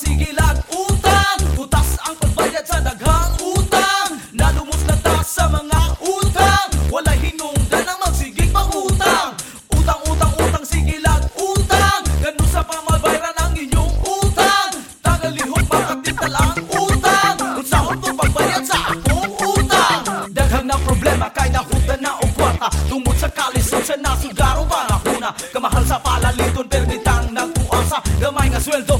pagsigilag utang Tutas ang pagbayad sa daghang utang. Nalumos na taas sa mga utang. Wala hinungdan ang magsigig pang utang. Utang, utang, utang, sigilag utang Ganun sa pamabayaran ang inyong utang. Tagalihog makatital ang utang. Kung sahod pagbayad sa akong utang. Daghang na problema kahit nahudan na o kwarta. Tungod sa kalisod sa nasugarong panahuna. Kamahal sa palaliton pero gamay nga sweldo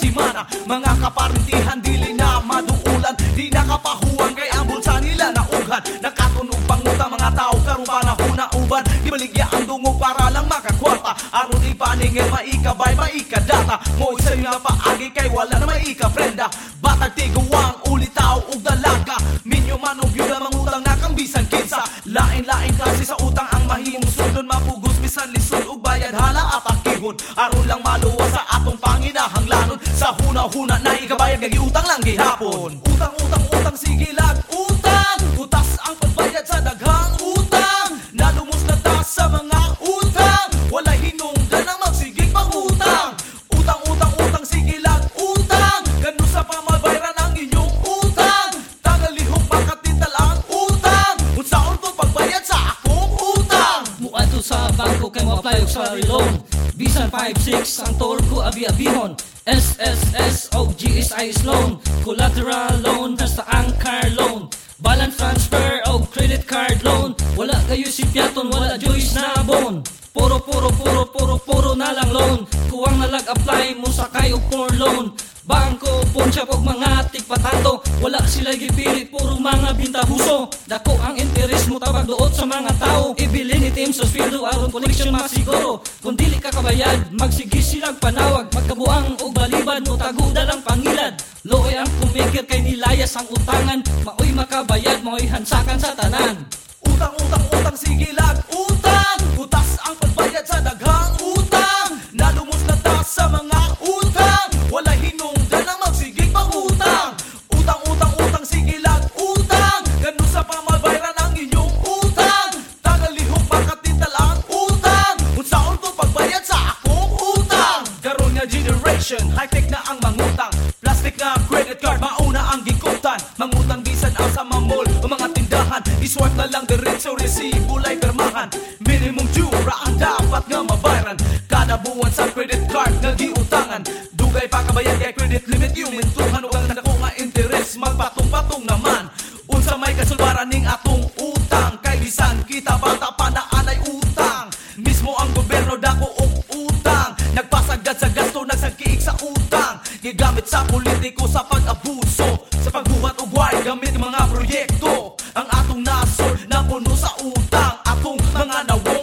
simana Mga kaparintihan dili na maduulan. Di nakapahuwan kay ang bulsa nila naughan Nakatunog pangutang mga tao karong panahuna uban. Di baligya ang dungog para lang makakwarta. Aron di paningin maikabay maikadata. Mo isa nga paagi kay wala na maikafrenda Batag tiguwang ulitaw ug dalaga. Minyo man og yuda mangutang na kang bisan kinsa. Lain-lain klase sa utang ang mahimong sundon. Mapugos bisan lisod ug bayad hala apakihon Aron lang maluwa Sa huna-huna na ikabayad nga giutang lang gihapon Utang, utang, utang, sige lag utang. Utas ang pagbayad sa daghang utang bangko kay mo-apply og salary loan. Bisan 5-6 ang tour ko abi-abihon. SSS o GSIS loan. Collateral loan hasta ang car loan. Balance transfer o credit card loan. Wala kayo si Piaton, wala Joyce na bon. Puro puro puro puro puro na lang loan. Kuwang nalag apply mo sa kayo for loan Bangko, puncha pog mga tikpatando Wala sila gipilit, puro mga bintahuso Dako ang interes mo tabag sa mga tao. Ibili ni Tim sa aron connection masiguro. Kung dili ka kabayad, magsigi silang panawag. Magkabuang og balibad mo taguda lang pangilad. Looy ang kumikir kay nilayas ang utangan. Maoy makabayad, maoy hansakan sa tanan. Utang, utang, utang, sige lag generation, high-tech na ang mangutang. Plastic nga credit card, mauna ang gikutan Mangutang bisan ang sa mamol o mga tindahan. Iswat na lang diretso resibo lay permahan Minimum due ra ang dapat nga mabayaran. Kada buwan sa credit card nga giutangan. Dugay pa kabayad kay credit limit yung mintuhan. Ug ang dako nga interest. Magpatong-patong naman. Unsa may kasulbaran ning atong utang? Kay bisan kita bata politiko sa pag-abuso Sa pagbuhat ugway gamit mga proyekto. Ang atong nasol na puno sa utang Atong mga nawon